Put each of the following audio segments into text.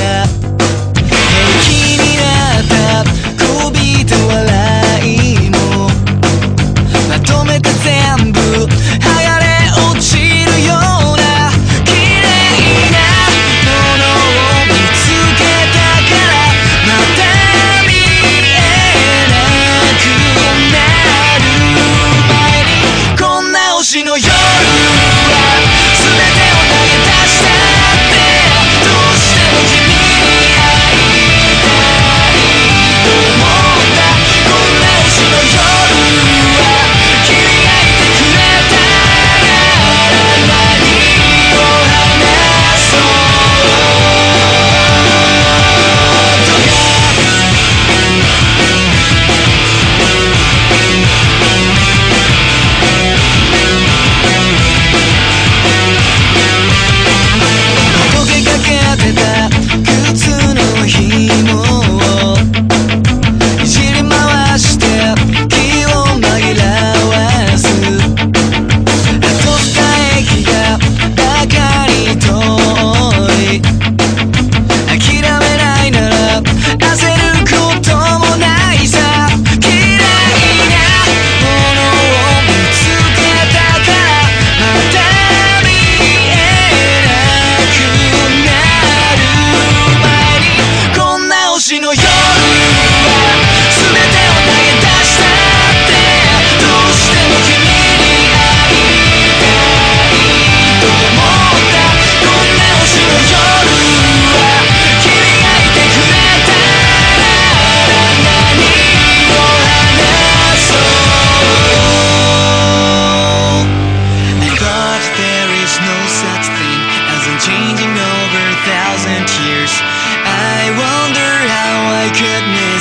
yeah.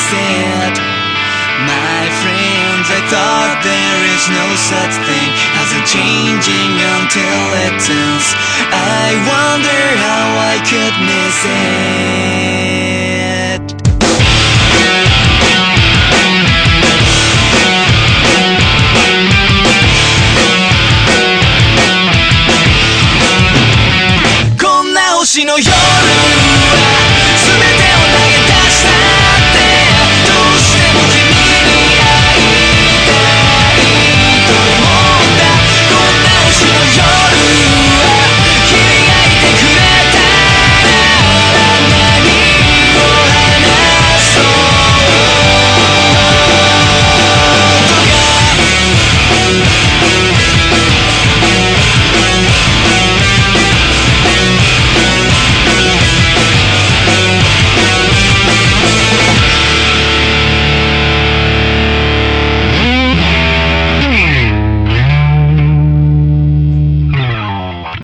said My friends, I thought there is no such thing As a changing until it ends. I wonder how I could miss it. No yo